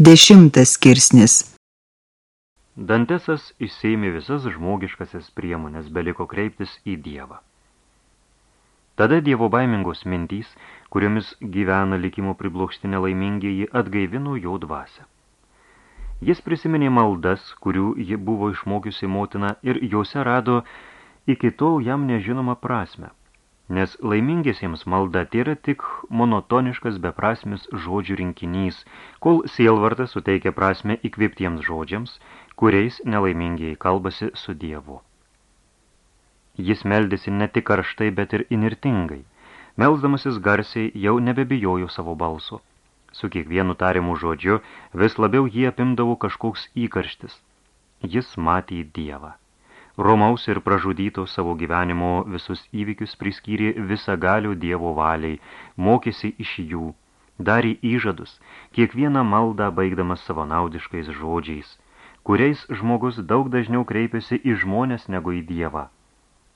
Dešimtas skirsnis Dantesas išsėmė visas žmogiškasias priemonės, beliko kreiptis į Dievą. Tada Dievo baimingos mintys, kuriomis gyvena likimo priblokšti nelaimingieji, atgaivino jo dvasę. Jis prisiminė maldas, kurių ji buvo išmokiusi motina ir juose rado iki tol jam nežinomą prasme nes laimingiesiems malda yra tik monotoniškas beprasmis žodžių rinkinys, kol sielvartas suteikia prasme įkvėptiems žodžiams, kuriais nelaimingieji kalbasi su Dievu. Jis meldėsi ne tik karštai, bet ir inirtingai. Melsdamasis garsiai jau nebebijojo savo balso. Su kiekvienu tarimu žodžiu vis labiau jį apimdavo kažkoks įkarštis. Jis matė Dievą. Romaus ir pražudyto savo gyvenimo visus įvykius priskyrė visą galių Dievo valiai, mokėsi iš jų, darė įžadus, kiekvieną maldą baigdamas savo naudiškais žodžiais, kuriais žmogus daug dažniau kreipiasi į žmonės negu į Dievą.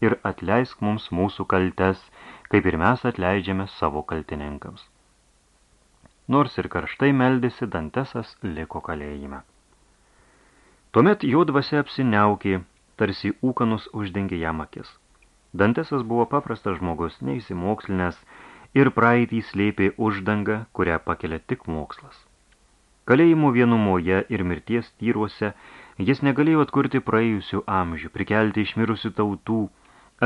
Ir atleisk mums mūsų kaltes, kaip ir mes atleidžiame savo kaltininkams. Nors ir karštai meldėsi, Dantesas liko kalėjime. Tuomet jo dvasia apsiniaukė, tarsi ūkanus uždengė jam akis. Dantesas buvo paprastas žmogus, neįsimokslinęs, ir praeitį slėpė uždangą, kurią pakelia tik mokslas. Kalėjimų vienumoje ir mirties tyruose jis negalėjo atkurti praėjusių amžių, prikelti išmirusių tautų,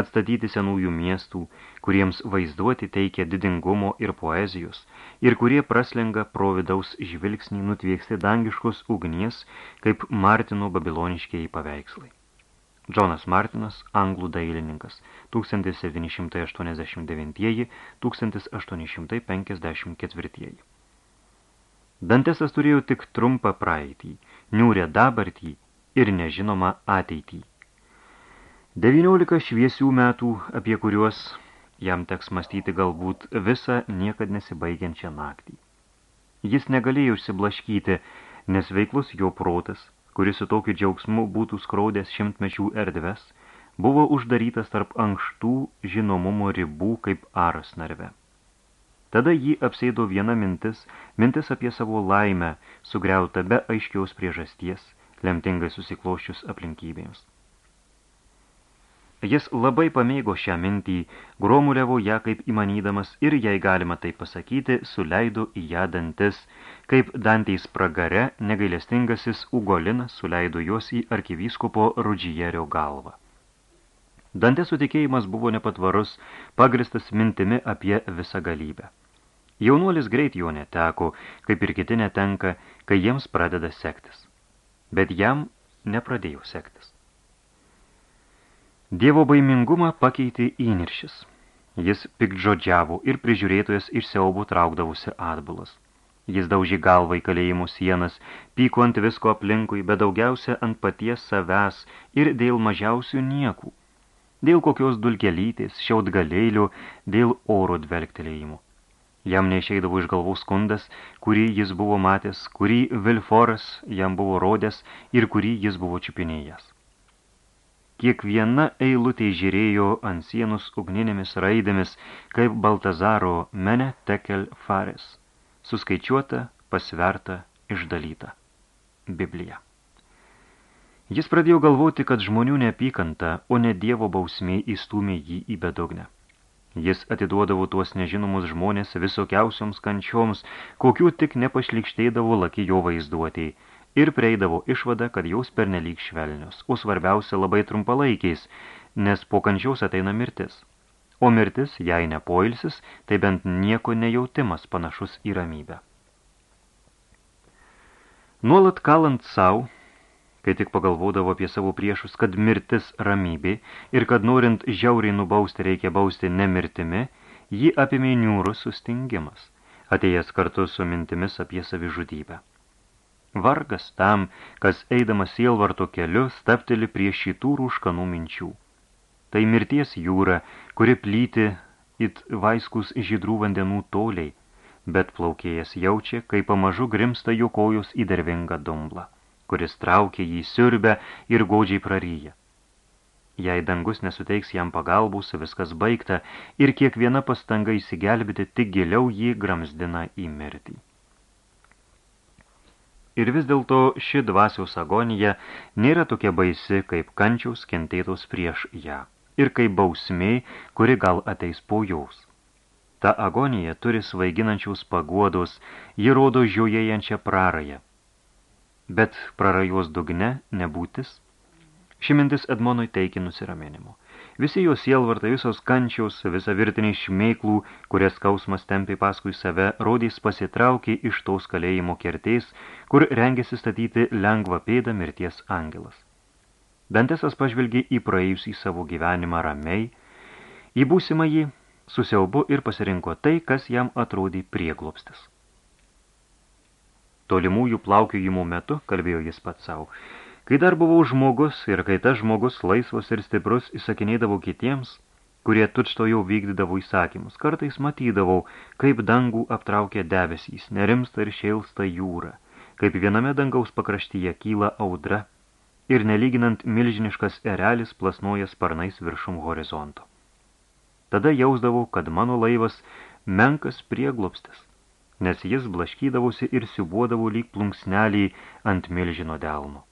atstatyti senųjų miestų, kuriems vaizduoti teikia didingumo ir poezijos, ir kurie praslenga pro vidaus žvilgsnį nutvieksti dangiškos ugnies, kaip Martino babiloniškieji paveikslai. Džonas Martinas, anglų dailininkas, 1789-1854. Dantesas turėjo tik trumpą praeitį, niūrę dabartį ir nežinomą ateitį. 19 šviesių metų, apie kuriuos jam teks mąstyti galbūt visą niekad nesibaigiančią naktį. Jis negalėjo išsiblaškyti, nes veiklus jo protas – kuris su tokiu džiaugsmu būtų skraudęs šimtmečių erdves, buvo uždarytas tarp ankštų žinomumo ribų kaip aras narve. Tada jį apsėdo viena mintis, mintis apie savo laimę, sugriauta be aiškiaus priežasties, lemtingai susikloščius aplinkybėms. Jis labai pamėgo šią mintį, gromuliavo ją kaip įmanydamas ir, jei galima tai pasakyti, suleido į ją dantis, kaip danteis pragare negailestingasis Ugolinas suleido juos į arkivyskupo Rudžijerio galvą. Dantės sutikėjimas buvo nepatvarus, pagristas mintimi apie visą galybę. Jaunuolis greit jo neteko, kaip ir kiti netenka, kai jiems pradeda sektis. Bet jam nepradėjo sektis. Dievo baimingumą pakeitė įniršis. Jis pikdžodžiavo ir prižiūrėtojas iš siaubų traukdavusi atbulas. Jis daužė galvą į kalėjimų sienas, pyko ant visko aplinkui, bet daugiausia ant paties savęs ir dėl mažiausių niekų. Dėl kokios dulkelytės, šiaudgalėlių, dėl oro dvelgtelėjimų. Jam neišeidavo iš galvų skundas, kurį jis buvo matęs, kurį Vilforas jam buvo rodęs ir kurį jis buvo čiupinėjęs. Kiekviena eilutė žiūrėjo ant sienos ugninėmis raidėmis, kaip Baltazaro mene tekel fares, suskaičiuota, pasverta, išdalyta. Biblija. Jis pradėjo galvoti, kad žmonių neapykanta, o ne Dievo bausmė įstumė jį į bedugnę. Jis atiduodavo tuos nežinomus žmonės visokiausioms kančioms, kokių tik nepašlikštėdavo laki jo vaizduotėjai, ir prieidavo išvada, kad jaus pernelyg švelnios, o svarbiausia labai trumpalaikiais, nes po kančiaus ateina mirtis. O mirtis, jei ne poilsis, tai bent nieko nejautimas panašus į ramybę. Nuolat kalant savo, kai tik pagalvodavo apie savo priešus, kad mirtis ramybė ir kad norint žiauriai nubausti reikia bausti nemirtimi, jį apimė niūrus sustingimas, atėjęs kartu su mintimis apie savižudybę. Vargas tam, kas eidamas sielvarto keliu stapteli prie šitų rūškanų minčių. Tai mirties jūra, kuri plyti it vaiskus žydrų vandenų toliai, bet plaukėjas jaučia, kai pamažu grimsta jo kojus į dervingą dumblą, kuris traukia jį siurbę ir godžiai praryja. Jei dangus nesuteiks jam pagalbus, viskas baigta ir kiekviena pastanga įsigelbėti tik giliau jį gramsdina į mirtį. Ir vis dėlto ši dvasiaus agonija nėra tokia baisi, kaip kančiaus kentėtos prieš ją ir kaip bausmiai, kuri gal ateis po jaus. Ta agonija turi svaiginančiaus paguodos, ji rodo žiojėjančią prarąją. Bet prarajos dugne nebūtis. Ši mintis Edmonui teikė nusiraminimo. Visi jos sielvartai, visos kančiaus, visa virtiniai šmeiklų, kurias skausmas tempė paskui save, rodys pasitraukė iš tos kalėjimo kertės, kur rengėsi statyti lengvą pėdą mirties angelas. Dantesas pažvelgė į praėjusį savo gyvenimą ramiai, į būsimą jį susiaubu ir pasirinko tai, kas jam atrodė prieglopstis. Tolimųjų plaukiojimų metu, kalbėjo jis pats savo, Kai dar buvau žmogus ir kai tas žmogus laisvas ir stiprus įsakinėdavo kitiems, kurie tučto jau vykdydavo įsakymus, kartais matydavau, kaip dangų aptraukia debesys, nerimsta ir šėlsta jūra, kaip viename dangaus pakraštyje kyla audra ir nelyginant milžiniškas erelis plasnoja sparnais viršum horizonto. Tada jausdavau, kad mano laivas menkas prieglopstis, nes jis blaškydavosi ir siubuodavo lyg plunksnelį ant milžino delno.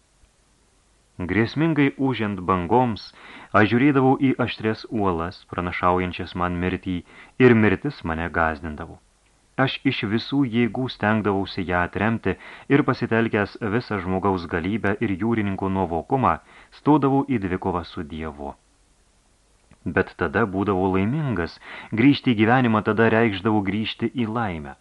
Grėsmingai užent bangoms, aš žiūrėdavau į aštres uolas, pranašaujančias man mirtį, ir mirtis mane gazdindavo. Aš iš visų jėgų stengdavausi ją atremti ir pasitelkęs visą žmogaus galybę ir jūrininko nuovokumą, stodavau į dvikovą su Dievu. Bet tada būdavau laimingas, grįžti į gyvenimą tada reikšdavau grįžti į laimę.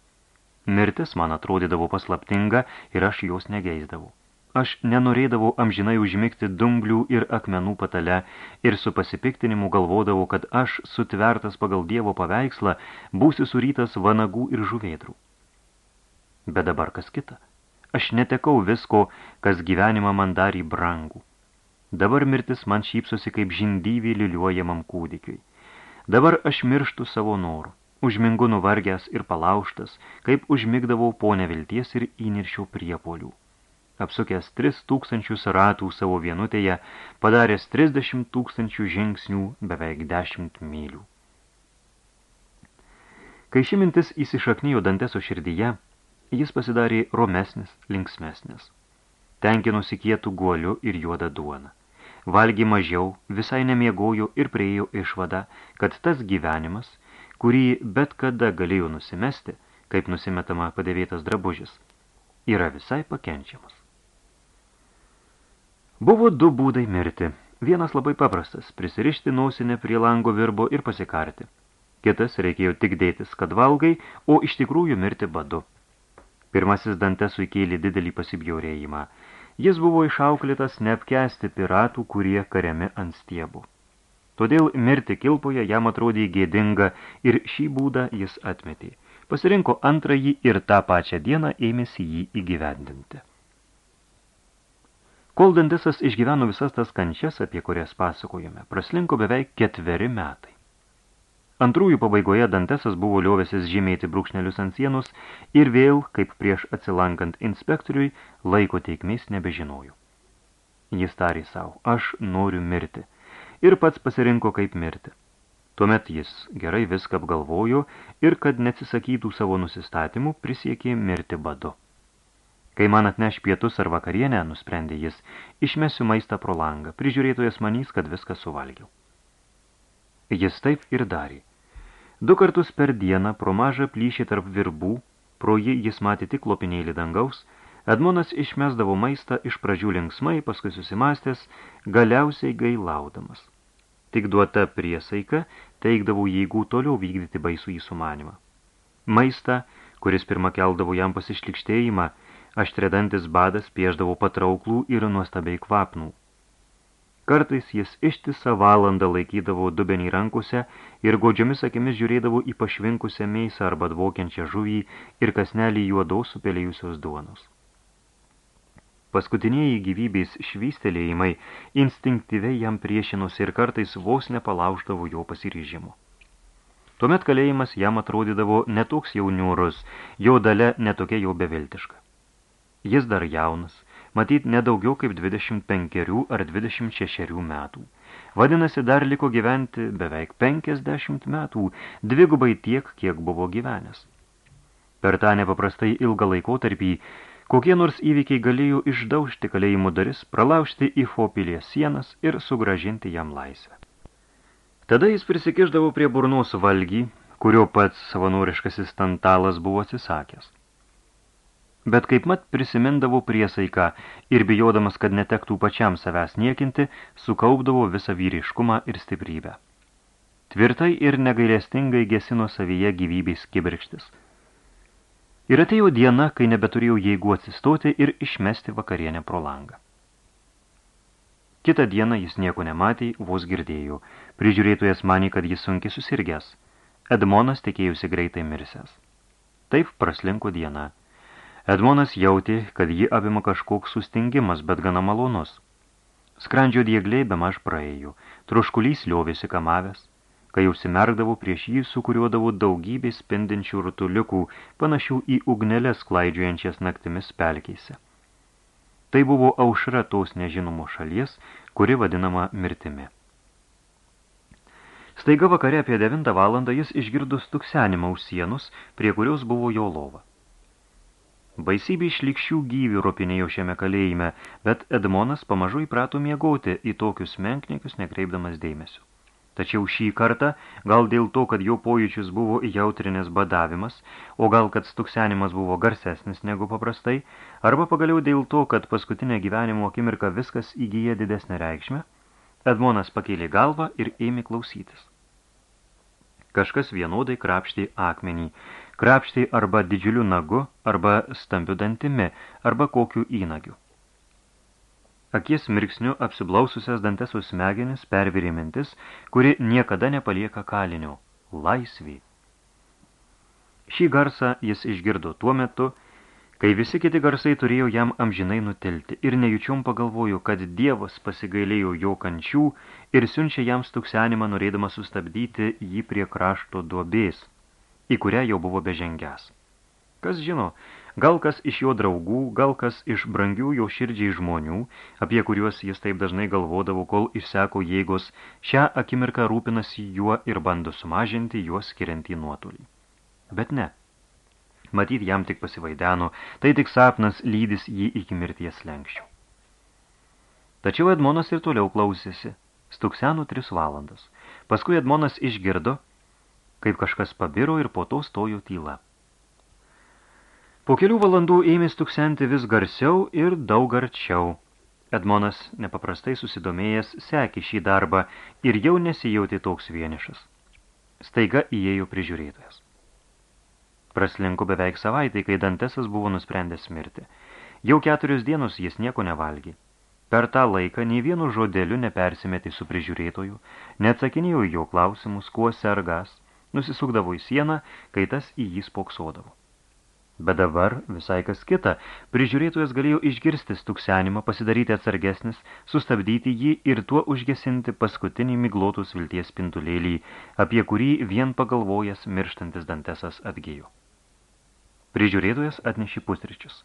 Mirtis man atrodydavo paslaptinga ir aš jos negeisdavau. Aš nenorėdavau amžinai užmigti dumblių ir akmenų patale ir su pasipiktinimu galvodavau, kad aš, sutvertas pagal Dievo paveikslą, būsiu surytas vanagų ir žuvėdrų. Bet dabar kas kita. Aš netekau visko, kas gyvenimą man darė brangų. Dabar mirtis man šypsosi kaip žindyvį liliuojamam kūdikiui. Dabar aš mirštu savo norų. Užmingu nuvargęs ir palauštas, kaip užmigdavau po nevilties ir įniršio priepolių apsukęs tris tūkstančius ratų savo vienutėje, padaręs 30 tūkstančių žingsnių beveik 10 mylių. Kai ši mintis įsišaknijo Danteso širdyje, jis pasidarė romesnis, linksmesnis. Tenkinosi kietų guoliu ir juodą duoną. Valgė mažiau, visai nemiegojo ir priejo išvada, kad tas gyvenimas, kurį bet kada galėjo nusimesti, kaip nusimetama padėvėtas drabužis, yra visai pakenčiamas. Buvo du būdai mirti. Vienas labai paprastas – prisirišti nausinę prie lango virbo ir pasikarti. Kitas reikėjo tik dėtis, kad valgai, o iš tikrųjų mirti badu. Pirmasis Dantesui kėlė didelį pasibjaurėjimą. Jis buvo išauklėtas neapkesti piratų, kurie kariami ant stiebų. Todėl mirti kilpoje jam atrodė gėdinga ir šį būdą jis atmetė. Pasirinko antrąjį ir tą pačią dieną ėmėsi jį įgyvendinti. Kol Dandesas išgyveno visas tas kančias, apie kurias pasakojame, praslinko beveik ketveri metai. Antrųjų pabaigoje Dantesas buvo liovęsis žymėti brūkšnelius ant sienos ir vėl, kaip prieš atsilankant inspektoriui, laiko teikmės nebežinojo. Jis tarė savo, aš noriu mirti, ir pats pasirinko kaip mirti. Tuomet jis gerai viską apgalvojo ir, kad neatsisakytų savo nusistatymų, prisiekė mirti badu. Kai man atneš pietus ar vakarienę, nusprendė jis, išmesiu maistą pro langą, prižiūrėtojas manys, kad viską suvalgiau. Jis taip ir darė. Du kartus per dieną pro mažą plyšį tarp virbų, pro jį jis matė tik lopinėlį dangaus, Edmonas išmesdavo maistą iš pradžių linksmai, paskui susimastęs, galiausiai gailaudamas. Tik duota priesaika teikdavo jėgų toliau vykdyti baisų į sumanimą. Maistą, kuris pirmą keldavo jam pasišlikštėjimą, aštredantis badas pieždavo patrauklų ir nuostabiai kvapnų. Kartais jis ištisą valandą laikydavo dubenį rankose ir godžiomis akimis žiūrėdavo į pašvinkusią meisą arba dvokiančią žuvį ir kasnelį juodos supelėjusios duonos. Paskutiniai gyvybės švystelėjimai instinktyviai jam priešinosi ir kartais vos nepalauždavo jo pasiryžimo. Tuomet kalėjimas jam atrodydavo netoks jau niūrus, jo dalia netokia jau beviltiška. Jis dar jaunas, matyt nedaugiau kaip 25 ar 26 metų. Vadinasi, dar liko gyventi beveik 50 metų, dvigubai tiek, kiek buvo gyvenęs. Per tą nepaprastai ilgą laikotarpį Kokie nors įvykiai galėjo išdaužti kalėjimų daris, pralaužti į Fopilės sienas ir sugražinti jam laisvę. Tada jis prisikiždavo prie burnos valgį, kurio pats savanoriškasis tantalas buvo atsisakęs. Bet kaip mat prisimindavo priesaiką ir bijodamas, kad netektų pačiam savęs niekinti, sukaupdavo visą vyriškumą ir stiprybę. Tvirtai ir negailestingai gesino savyje gyvybės kibirkštis – Ir atėjo diena, kai nebeturėjau jėgų atsistoti ir išmesti vakarienę pro langą. Kitą dieną jis nieko nematė, vos girdėjo. Prižiūrėtojas manė, kad jis sunkiai susirgęs. Edmonas tikėjusi greitai mirsęs. Taip praslinko diena. Edmonas jautė, kad jį apima kažkoks sustingimas, bet gana malonus. Skrandžio diegliai be maž praėjo, troškulys liovėsi kamavęs, kai užsimerkdavo prieš jį sukuriuodavo daugybė spindinčių rutuliukų, panašių į ugnelės klaidžiojančias naktimis pelkeise. Tai buvo aušra tos nežinomo šalies, kuri vadinama mirtimi. Staiga vakare apie 9 valandą jis išgirdo stuksenimą už sienos, prie kurios buvo jo lova. Baisybė išlikščių gyvių ropinėjo šiame kalėjime, bet Edmonas pamažu įprato miegoti į tokius menkniekius nekreipdamas dėmesio. Tačiau šį kartą, gal dėl to, kad jo pojūčius buvo jautrinės badavimas, o gal kad stuksenimas buvo garsesnis negu paprastai, arba pagaliau dėl to, kad paskutinė gyvenimo akimirka viskas įgyja didesnę reikšmę, Edmonas pakėlė galvą ir ėmė klausytis. Kažkas vienodai krapštė akmenį, krapštė arba didžiuliu nagu, arba stambiu dantimi, arba kokiu įnagiu. Akies mirksniu apsiblaususias danteso smegenis pervirė mintis, kuri niekada nepalieka kalinio – laisvį. Šį garsą jis išgirdo tuo metu, kai visi kiti garsai turėjo jam amžinai nutilti ir nejučiom pagalvojo, kad Dievas pasigailėjo jo kančių ir siunčia jam stuksenimą norėdama sustabdyti jį prie krašto duobės, į kurią jau buvo bežengęs. Kas žino, Gal kas iš jo draugų, gal kas iš brangių jo širdžiai žmonių, apie kuriuos jis taip dažnai galvodavo, kol išseko jėgos, šią akimirką rūpinasi juo ir bando sumažinti juos skiriantį nuotolį. Bet ne. Matyt, jam tik pasivaideno, tai tik sapnas lydis jį iki mirties lenkščių. Tačiau Edmonas ir toliau klausėsi, stukseno tris valandas. Paskui Edmonas išgirdo, kaip kažkas pabiro ir po to stojo tyla. Po kelių valandų ėmė stuksenti vis garsiau ir daug arčiau. Edmonas, nepaprastai susidomėjęs, sekė šį darbą ir jau nesijautė toks vienišas. Staiga įėjo prižiūrėtojas. Praslinko beveik savaitai, kai Dantesas buvo nusprendęs mirti. Jau keturios dienos jis nieko nevalgė. Per tą laiką nei vienu žodeliu nepersimetė su prižiūrėtoju, neatsakinėjo jo klausimus, kuo sergas, nusisukdavo į sieną, kai tas į jį spoksodavo. Bet dabar visai kas kita. Prižiūrėtojas galėjo išgirsti stuksenimą, pasidaryti atsargesnis, sustabdyti jį ir tuo užgesinti paskutinį miglotus vilties spintulėlį, apie kurį vien pagalvojęs mirštantis Dantesas atgėjo. Prižiūrėtojas atnešė pusryčius.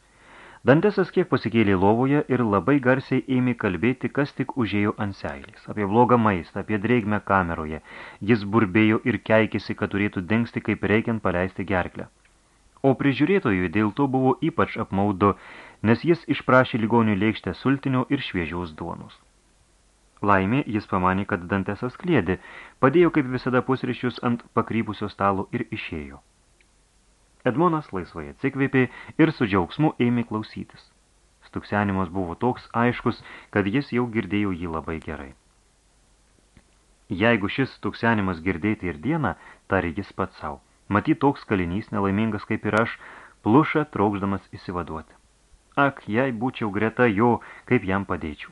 Dantesas kiek pasikėlė lovoje ir labai garsiai ėmė kalbėti, kas tik užėjo ant seilės, apie blogą maistą, apie drėgmę kameroje. Jis burbėjo ir keikėsi, kad turėtų dengsti, kaip reikiant paleisti gerklę. O prižiūrėtojui dėl to buvo ypač apmaudu, nes jis išprašė ligonių lėkštę sultinio ir šviežiaus duonos. Laimė, jis pamanė, kad Dantesas klėdė, padėjo kaip visada pusryčius ant pakrypusio stalo ir išėjo. Edmonas laisvai atsikvėpė ir su džiaugsmu ėmė klausytis. Stuksenimas buvo toks aiškus, kad jis jau girdėjo jį labai gerai. Jeigu šis stuksenimas girdėti ir dieną, tarė jis pats savo. Matyt, toks kalinys, nelaimingas kaip ir aš, pluša traukždamas įsivaduoti. Ak, jei būčiau greta jo, kaip jam padėčiau.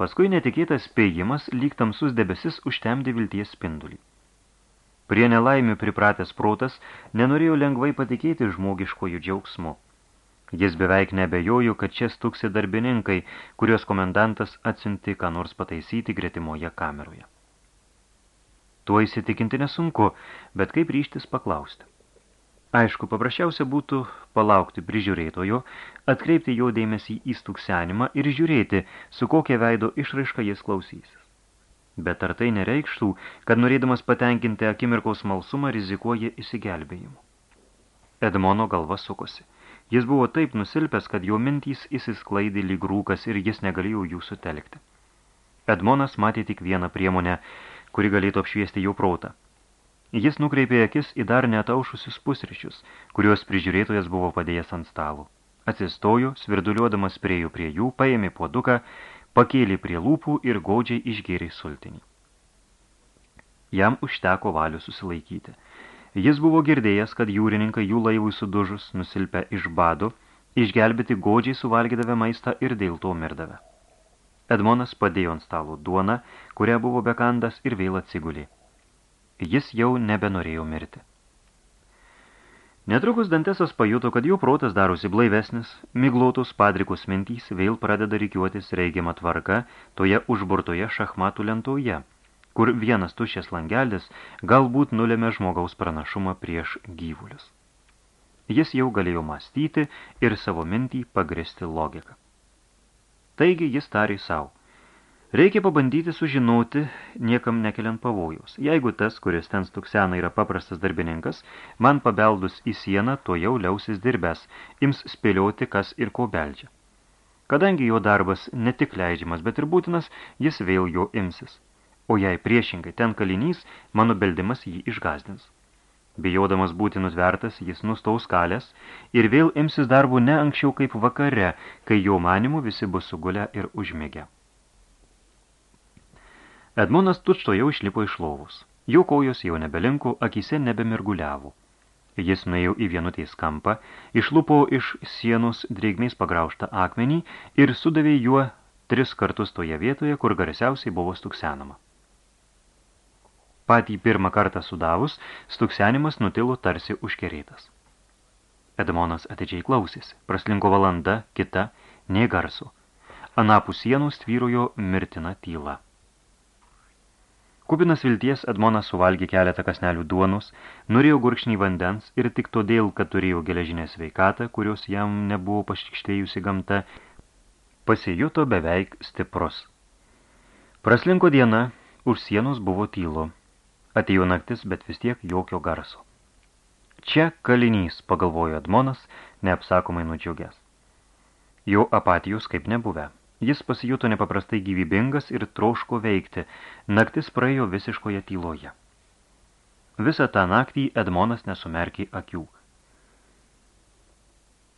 Paskui netikėtas spėjimas, lyg tamsus debesis, užtemdė vilties spindulį. Prie nelaimių pripratęs protas nenorėjo lengvai patikėti žmogiškojų džiaugsmu. Jis beveik nebejojo, kad čia stuksi darbininkai, kurios komendantas atsinti ką nors pataisyti gretimoje kameroje. Tuo įsitikinti nesunku, bet kaip ryštis paklausti. Aišku, paprasčiausia būtų palaukti prižiūrėtojo, atkreipti jo dėmesį į stuksenimą ir žiūrėti, su kokia veido išraiška jis klausysis. Bet ar tai nereikštų, kad norėdamas patenkinti akimirkaus malsumą rizikuoja įsigelbėjimu? Edmono galva sukosi. Jis buvo taip nusilpęs, kad jo mintys įsisklaidė lyg rūkas ir jis negalėjo jų sutelkti. Edmonas matė tik vieną priemonę, kuri galėtų apšviesti jo protą. Jis nukreipė akis į dar netaušusius pusryčius, kuriuos prižiūrėtojas buvo padėjęs ant stalo. Atsistojo, svirduliuodamas priejo prie jų, paėmė puoduką, pakėlė prie lūpų ir godžiai išgėrė sultinį. Jam užteko valių susilaikyti. Jis buvo girdėjęs, kad jūrininkai jų laivui sudužus, nusilpę iš bado, išgelbėti godžiai suvalgydavę maistą ir dėl to mirdavę. Edmonas padėjo ant stalo duoną, kurią buvo bekandas ir vėl atsigulė. Jis jau nebenorėjo mirti. Netrukus Dantesas pajuto, kad jų protas darosi blaivesnis, miglotos padrikus mintys vėl pradeda reikiuotis reigiamą tvarką toje užburtoje šachmatų lentoje, kur vienas tušės langelis galbūt nulėmė žmogaus pranašumą prieš gyvulius. Jis jau galėjo mąstyti ir savo mintį pagristi logiką. Taigi jis tarė savo. Reikia pabandyti sužinoti, niekam nekeliant pavojaus. Jeigu tas, kuris ten stuksena yra paprastas darbininkas, man pabeldus į sieną, to jau liausis dirbęs, ims spėlioti, kas ir ko beldžia. Kadangi jo darbas ne tik leidžiamas, bet ir būtinas, jis vėl jo imsis. O jei priešingai ten kalinys, mano beldimas jį išgazdins. Bijodamas būti nutvertas, jis nustaus kalės ir vėl imsis darbų ne anksčiau kaip vakare, kai jo manimų visi bus sugulę ir užmėgę. Edmonas tučto jau išlipo iš lovus. Jų kojos jau nebelinko, akise nebemirguliavo. Jis nuėjo į vienutės kampą, išlupo iš sienos drėgmiais pagraužtą akmenį ir sudavė juo tris kartus toje vietoje, kur garsiausiai buvo stuksenama. Patį pirmą kartą sudavus, stuksenimas nutilo tarsi užkerėtas. Edmonas atidžiai klausėsi. Praslinko valanda, kita, nei garso. Anapų sienos tvyrojo mirtina tyla. Kupinas vilties Edmonas suvalgė keletą kasnelių duonos, norėjo gurkšnį vandens ir tik todėl, kad turėjo geležinę sveikatą, kurios jam nebuvo paštikštėjusi gamta, pasijuto beveik stiprus. Praslinko diena, už sienos buvo tylo. Atėjo naktis, bet vis tiek jokio garso. Čia kalinys, pagalvojo Edmonas, neapsakomai nudžiugęs. Jo apatijos kaip nebuvę. Jis pasijuto nepaprastai gyvybingas ir troško veikti. Naktis praėjo visiškoje tyloje. Visą tą naktį Edmonas nesumerkė akių.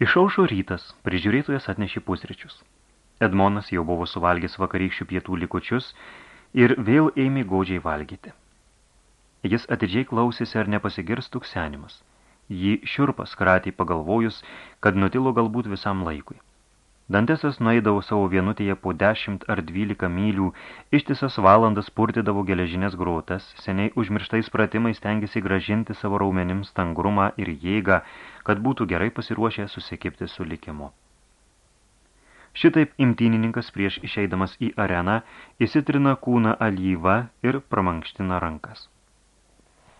Išaušo rytas, prižiūrėtojas atnešė pusryčius. Edmonas jau buvo suvalgęs vakarykščių pietų likučius ir vėl ėmė godžiai valgyti. Jis atidžiai klausėsi, ar nepasigirs tuksenimas. Jį šiurpas kratį pagalvojus, kad nutilo galbūt visam laikui. Dantesas nueidavo savo vienutėje po dešimt ar dvylika mylių, ištisas valandas purtydavo geležinės grotas, seniai užmirštais pratimais stengiasi gražinti savo raumenims tangrumą ir jėgą, kad būtų gerai pasiruošę susikipti su likimu. Šitaip imtynininkas prieš išeidamas į areną įsitrina kūną alyvą ir pramankština rankas.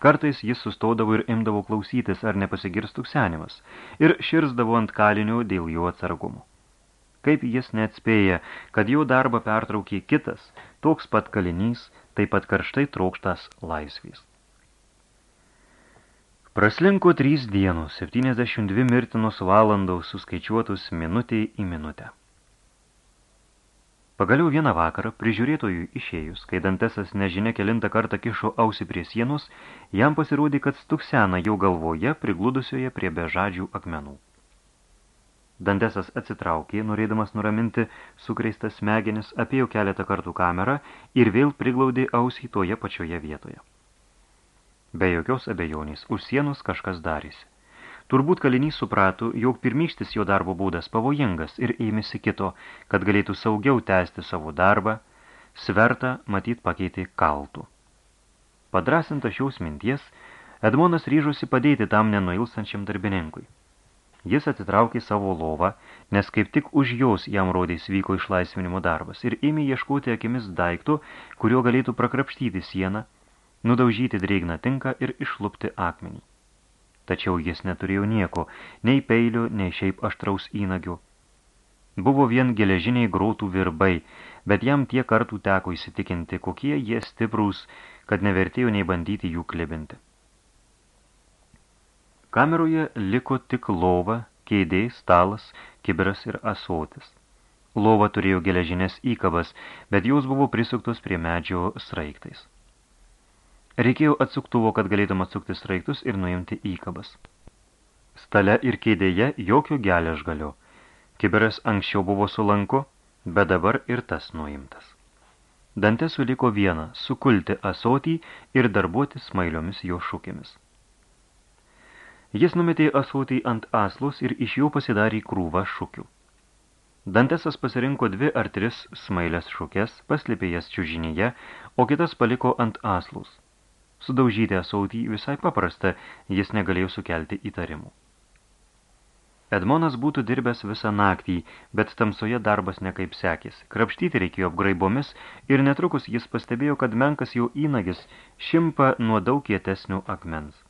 Kartais jis sustodavo ir imdavo klausytis, ar nepasigirstų senimas, ir širzdavo ant kalinių dėl jo atsargumo. Kaip jis neatspėja, kad jo darbą pertraukė kitas, toks pat kalinys, taip pat karštai trokštas laisvės. Praslinko trys dienos, 72 mirtinos valandos suskaičiuotus minutė į minutę. Pagaliau vieną vakarą, prižiūrėtojui išėjus, kai Dantesas nežinia kelintą kartą kišo ausi prie sienos, jam pasirodė, kad stuksena jau galvoje prigludusioje prie bežadžių akmenų. Dantesas atsitraukė, norėdamas nuraminti sukreistas smegenis, apėjo keletą kartų kamerą ir vėl priglaudė ausį toje pačioje vietoje. Be jokios abejonės, už sienos kažkas darėsi. Turbūt kalinys suprato, jog pirmykštis jo darbo būdas pavojingas ir ėmėsi kito, kad galėtų saugiau tęsti savo darbą, svertą matyt pakeitė kaltų. Padrasinta šiaus minties, Edmonas ryžosi padėti tam nenuilstančiam darbininkui. Jis atitraukė savo lovą, nes kaip tik už jos jam rodės vyko išlaisvinimo darbas ir ėmė ieškoti akimis daiktų, kurio galėtų prakrapštyti sieną, nudaužyti drėgną tinką ir išlupti akmenį tačiau jis neturėjo nieko, nei peilių, nei šiaip aštraus įnagių. Buvo vien geležiniai grotų virbai, bet jam tie kartų teko įsitikinti, kokie jie stiprūs, kad nevertėjo nei bandyti jų klibinti. Kameroje liko tik lova, keidė, stalas, kiberas ir asotis. Lova turėjo geležinės įkabas, bet jos buvo prisuktos prie medžio sraigtais. Reikėjo atsuktuvo, kad galėtum atsukti sraigtus ir nuimti įkabas. Stale ir kėdėje jokio geležgalio. Kiberas anksčiau buvo sulanku, bet dabar ir tas nuimtas. Dante suliko vieną – sukulti asotį ir darbuoti smailiomis jo šūkėmis. Jis numetė asotį ant aslus ir iš jo pasidarė krūvą šūkių. Dantesas pasirinko dvi ar tris smailės šukės, paslėpė jas čiužinyje, o kitas paliko ant aslus. Sudaužyti asautį visai paprasta, jis negalėjo sukelti įtarimų. Edmonas būtų dirbęs visą naktį, bet tamsoje darbas nekaip sekės. Krapštyti reikėjo apgraibomis ir netrukus jis pastebėjo, kad menkas jau įnagis šimpa nuo daug kietesnių akmens.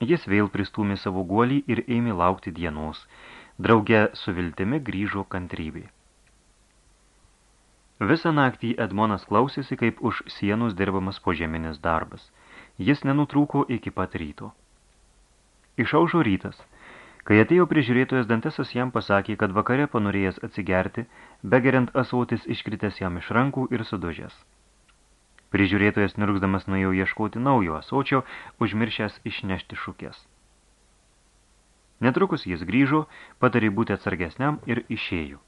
Jis vėl pristūmė savo guolį ir ėmė laukti dienos – Drauge su viltimi grįžo kantrybė. Visą naktį Edmonas klausėsi, kaip už sienus dirbamas požeminis darbas. Jis nenutrūko iki pat ryto. Išaužo rytas. Kai atėjo prižiūrėtojas Dantesas jam pasakė, kad vakare panorėjęs atsigerti, begeriant asotis iškritęs jam iš rankų ir sudužęs. Prižiūrėtojas nirgzdamas nuėjo ieškoti naujo asočio, užmiršęs išnešti šukės. Netrukus jis grįžo, patarė būti atsargesniam ir išėjo.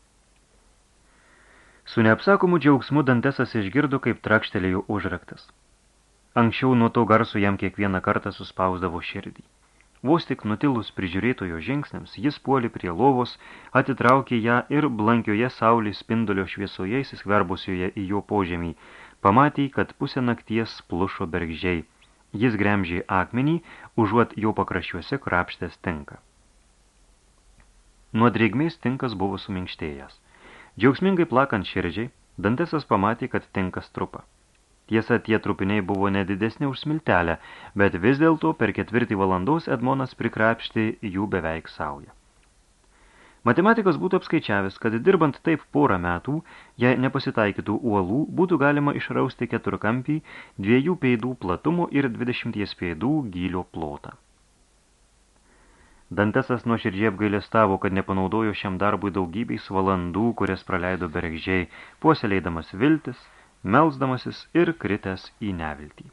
Su neapsakomu džiaugsmu Dantesas išgirdo, kaip trakštelėjo užraktas. Anksčiau nuo to garso jam kiekvieną kartą suspausdavo širdį. Vos tik nutilus prižiūrėtojo žingsniams, jis puolė prie lovos, atitraukė ją ir blankioje saulės spindulio šviesoje įsiskverbusioje į jo požemį, pamatė, kad pusę nakties plušo bergžiai. Jis gremžė akmenį, užuot jo pakraščiuose krapštės tinka. Nuo drėgmės tinkas buvo suminkštėjęs. Džiaugsmingai plakant širdžiai, Dantesas pamatė, kad tinkas trupa. Tiesa, tie trupiniai buvo nedidesni už smiltelę, bet vis dėlto per ketvirtį valandos Edmonas prikrapšti jų beveik saują. Matematikas būtų apskaičiavęs, kad dirbant taip porą metų, jei nepasitaikytų uolų, būtų galima išrausti keturkampį dviejų peidų platumo ir dvidešimties peidų gylio plotą. Dantesas nuoširdžiai apgailestavo, kad nepanaudojo šiam darbui daugybės valandų, kurias praleido beregžiai, puoselėdamas viltis, melsdamasis ir kritęs į neviltį.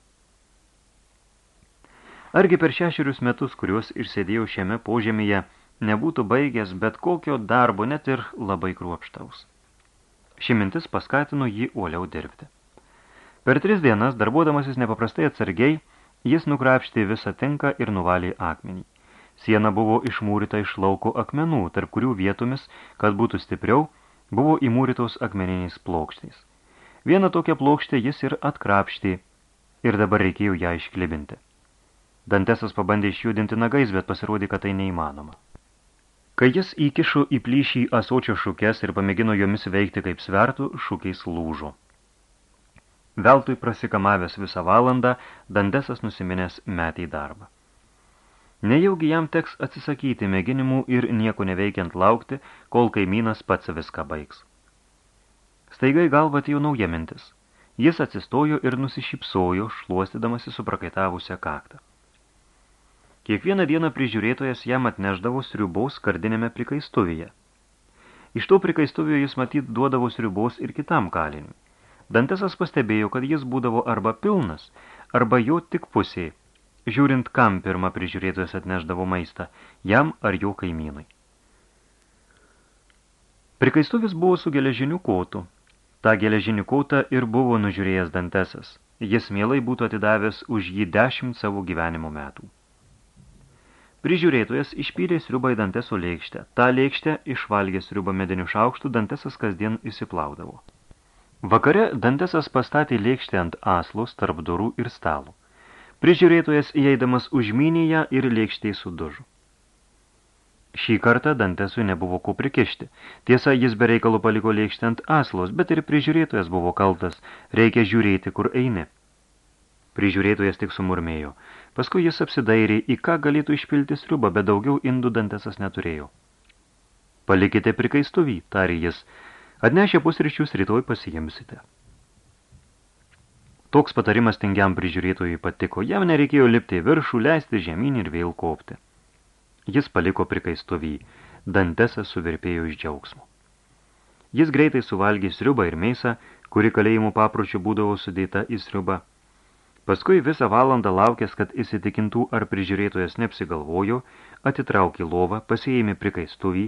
Argi per šešerius metus, kuriuos išsėdėjau šiame požemyje, nebūtų baigęs bet kokio darbo, net ir labai kruopštaus. Ši mintis paskatino jį uoliau dirbti. Per tris dienas, darbuodamasis nepaprastai atsargiai, jis nukrapštė visą tinką ir nuvalė akmenį. Siena buvo išmūrita iš lauko akmenų, tarp kurių vietomis, kad būtų stipriau, buvo įmūrytos akmeniniais plokštais. Vieną tokią plokštę jis ir atkrapštė, ir dabar reikėjo ją išklibinti. Dantesas pabandė išjudinti nagais, bet pasirodė, kad tai neįmanoma. Kai jis įkišo į plyšį asočio šukės ir pamėgino jomis veikti kaip svertų, šūkiais lūžo. Veltui prasikamavęs visą valandą, Dandesas nusiminęs metį darbą. Nejaugi jam teks atsisakyti mėginimų ir nieko neveikiant laukti, kol kaimynas pats viską baigs. Staigai galva atėjo nauja mintis. Jis atsistojo ir nusišypsojo, šluostydamasi su prakaitavusią kaktą. Kiekvieną dieną prižiūrėtojas jam atneždavo sriubos kardinėme prikaistuvyje. Iš to prikaistuvio jis matyt duodavo sriubos ir kitam kaliniui. Dantesas pastebėjo, kad jis būdavo arba pilnas, arba jo tik pusė, žiūrint, kam pirmą prižiūrėtojas atneždavo maistą, jam ar jo kaimynai. Prikaistuvis buvo su geležiniu kotu. Ta geležinių kotą ir buvo nužiūrėjęs Dantesas. Jis mielai būtų atidavęs už jį dešimt savo gyvenimo metų. Prižiūrėtojas išpylė sriubą į Danteso lėkštę. Ta lėkštę išvalgė sriubą medinių šaukštų Dantesas kasdien įsiplaudavo. Vakare Dantesas pastatė lėkštę ant aslos tarp durų ir stalų. Prižiūrėtojas įeidamas užmynė ją ir lėkščiai sudužo. Šį kartą Dantesui nebuvo ko prikišti. Tiesa, jis be reikalų paliko lėkštę ant aslos, bet ir prižiūrėtojas buvo kaltas. Reikia žiūrėti, kur eini. Prižiūrėtojas tik sumurmėjo. Paskui jis apsidairė, į ką galėtų išpilti sriubą, bet daugiau indų Dantesas neturėjo. Palikite prikaistuvį, tarė jis. Atnešę pusryčius rytoj pasijimsite. Toks patarimas tingiam prižiūrėtojui patiko, jam nereikėjo lipti į viršų, leisti žemyn ir vėl kopti. Jis paliko prikaistovį. Dantesas suvirpėjo iš džiaugsmo. Jis greitai suvalgė sriubą ir meisą, kuri kalėjimų papročių būdavo sudėta į sriubą. Paskui visą valandą laukęs, kad įsitikintų, ar prižiūrėtojas neapsigalvojo, atitraukė lovą, pasiėmė prikaistuvį,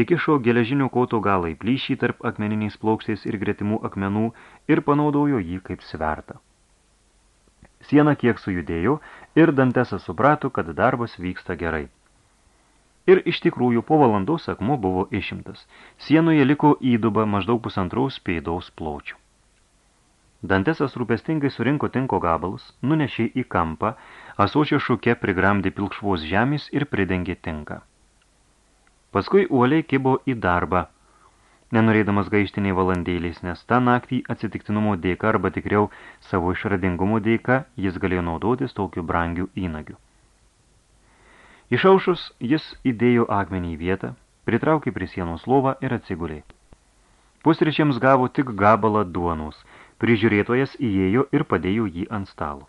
įkišo geležinio koto galą į plyšį tarp akmeniniais plaukstais ir gretimų akmenų ir panaudojo jį kaip svertą. Siena kiek sujudėjo ir Dantesas suprato, kad darbas vyksta gerai. Ir iš tikrųjų po valandos akmuo buvo išimtas. Sienoje liko įduba maždaug pusantraus pėdaus pločių. Dantesas rūpestingai surinko tinko gabalus, nunešė į kampą, asočio šuke prigramdė pilkšvos žemės ir pridengė tinką. Paskui uoliai kibo į darbą, nenorėdamas gaištiniai valandėliais, nes tą naktį atsitiktinumo dėka arba tikriau savo išradingumo dėka jis galėjo naudotis tokiu brangiu įnagiu. Išaušus jis įdėjo akmenį į vietą, pritraukė prie sienos lovą ir atsigulė. Pusryčiams gavo tik gabalą duonos, prižiūrėtojas įėjo ir padėjo jį ant stalo.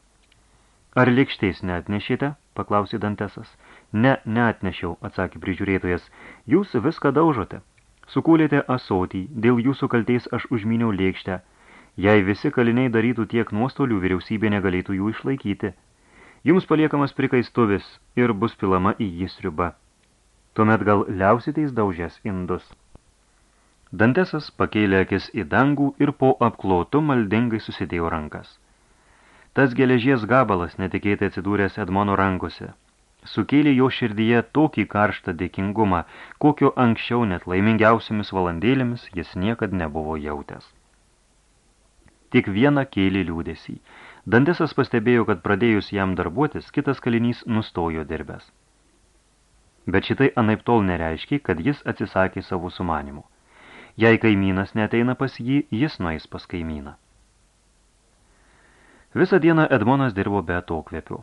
Ar likšteis neatnešėte? paklausė Dantesas. Ne, neatnešiau, atsakė prižiūrėtojas. Jūs viską daužote. Sukūlėte asotį, dėl jūsų kaltės aš užminiau lėkštę. Jei visi kaliniai darytų tiek nuostolių, vyriausybė negalėtų jų išlaikyti. Jums paliekamas prikaistuvis ir bus pilama į jį sriuba. Tuomet gal liausiteis daužęs indus. Dantesas pakėlė akis į dangų ir po apklotu maldingai susidėjo rankas. Tas geležies gabalas netikėtai atsidūręs Edmono rankose. Sukėlė jo širdyje tokį karštą dėkingumą, kokio anksčiau net laimingiausiamis valandėlėmis jis niekad nebuvo jautęs. Tik vieną kėlį liūdėsį. Dantesas pastebėjo, kad pradėjus jam darbuotis, kitas kalinys nustojo dirbęs. Bet šitai anaip tol nereiškia, kad jis atsisakė savo sumanimų. Jei kaimynas neteina pas jį, jis nueis pas kaimyną. Visą dieną Edmonas dirbo be atokvėpių.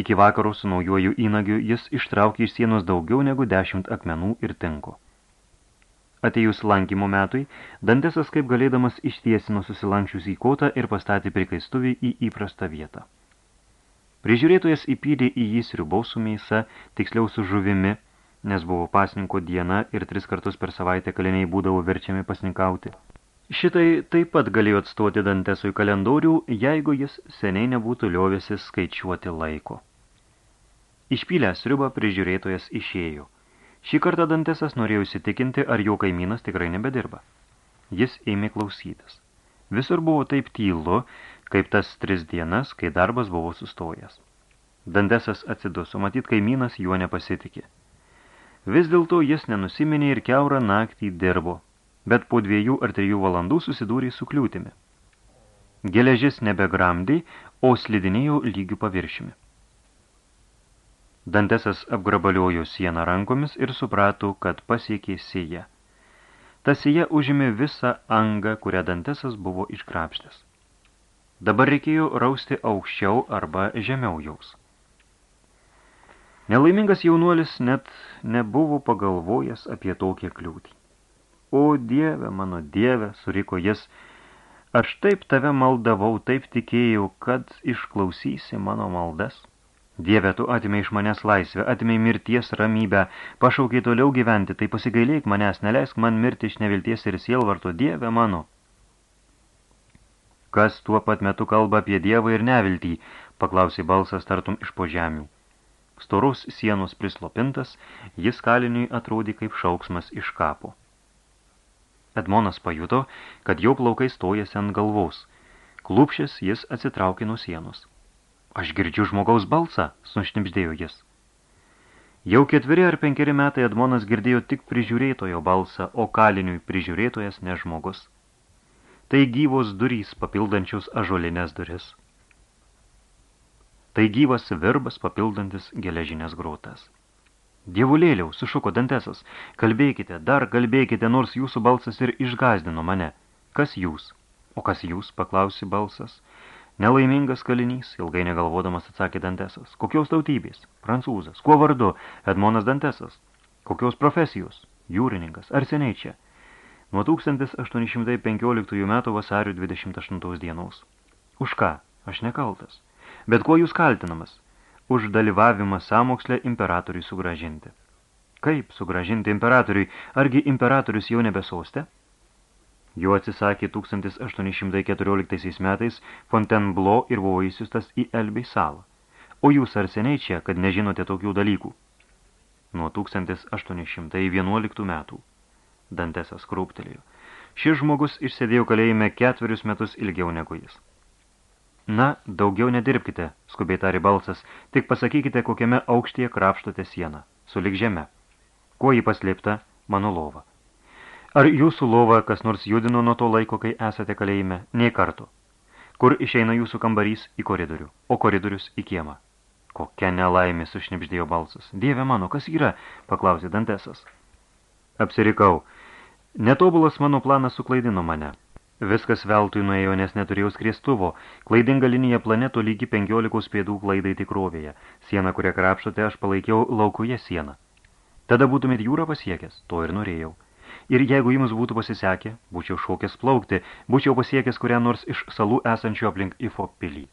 Iki vakaro su naujuoju įnagiu jis ištraukė iš sienos daugiau negu dešimt akmenų ir tinko. Atėjus lankymo metui, Dantesas kaip galėdamas ištiesino susilankščius į kotą ir pastatė prikaistuvį į įprastą vietą. Prižiūrėtojas įpydė į jį sriubaus su mėsa, tiksliau su žuvimi, nes buvo pasninko diena ir tris kartus per savaitę kaliniai būdavo verčiami pasninkauti. Šitai taip pat galėjo atstoti Dantesui kalendorių, jeigu jis seniai nebūtų liovėsi skaičiuoti laiko. Išpylę sriubą prižiūrėtojas išėjo. Šį kartą Dantesas norėjo įsitikinti, ar jo kaimynas tikrai nebedirba. Jis ėmė klausytis. Visur buvo taip tylu, kaip tas tris dienas, kai darbas buvo sustojęs. Dantesas atsiduso, matyt, kaimynas juo nepasitikė. Vis dėlto jis nenusiminė ir keurą naktį dirbo, bet po dviejų ar trijų valandų susidūrė su kliūtimi. Geležis nebegramdė, o slidinėjo lygių paviršimi. Dantesas apgrabaliojo sieną rankomis ir suprato, kad pasiekė sėją. Ta sėja užėmė visą angą, kurią Dantesas buvo iškrapštęs. Dabar reikėjo rausti aukščiau arba žemiau jaus. Nelaimingas jaunuolis net nebuvo pagalvojęs apie tokią kliūtį. O Dieve, mano Dieve, suriko jis, aš taip tave maldavau, taip tikėjau, kad išklausysi mano maldas. Dieve, tu atimai iš manęs laisvę, atimai mirties ramybę, pašaukiai toliau gyventi, tai pasigailėk manęs, neleisk man mirti iš nevilties ir sielvarto, Dieve mano. Kas tuo pat metu kalba apie Dievą ir neviltį, paklausė balsas tartum iš po Storus sienos prislopintas, jis kaliniui atrodė kaip šauksmas iš kapo. Edmonas pajuto, kad jau plaukai stojasi ant galvos. Klupšės jis atsitraukė nuo sienos. Aš girdžiu žmogaus balsą, sušnipždėjo jis. Jau ketveri ar penkeri metai Edmonas girdėjo tik prižiūrėtojo balsą, o kaliniui prižiūrėtojas ne žmogus. Tai gyvos durys papildančius ažolinės duris. Tai gyvas virbas papildantis geležinės grotas. Dievulėliau, sušuko Dantesas, kalbėkite, dar kalbėkite, nors jūsų balsas ir išgazdino mane. Kas jūs? O kas jūs, paklausi balsas. Nelaimingas kalinys, ilgai negalvodamas atsakė Dantesas. Kokios tautybės? Prancūzas. Kuo vardu? Edmonas Dantesas. Kokios profesijos? Jūrininkas. Ar seniai čia? Nuo 1815 metų vasario 28 dienos. Už ką? Aš nekaltas. Bet kuo jūs kaltinamas? už dalyvavimą samokslę imperatoriui sugražinti. Kaip sugražinti imperatoriui? Argi imperatorius jau nebesauste? Jo atsisakė 1814 metais Fontainebleau ir buvo įsiustas į Elbei salą. O jūs ar seniai čia, kad nežinote tokių dalykų? Nuo 1811 metų. Dantesas krūptelėjo. Šis žmogus išsėdėjo kalėjime ketverius metus ilgiau negu jis. Na, daugiau nedirbkite, skubiai tari balsas, tik pasakykite, kokiame aukštyje krapštote sieną, sulik žeme. Kuo jį paslėpta? Mano lova. Ar jūsų lova kas nors judino nuo to laiko, kai esate kalėjime? Nei karto. Kur išeina jūsų kambarys į koridorių, o koridorius į kiemą? Kokia nelaimė, sušnipždėjo balsas. Dieve mano, kas yra? paklausė Dantesas. Apsirikau. Netobulas mano planas suklaidino mane. Viskas veltui nuėjo, nes neturėjau skriestuvo. Klaidinga linija planeto lygi 15 pėdų klaidai tikrovėje. Sieną, kurią krapštote, aš palaikiau laukuje sieną. Tada būtumėt jūrą pasiekęs, to ir norėjau. Ir jeigu jums būtų pasisekę, būčiau šaukęs plaukti, būčiau pasiekęs kurią nors iš salų esančių aplink Ifo pilį.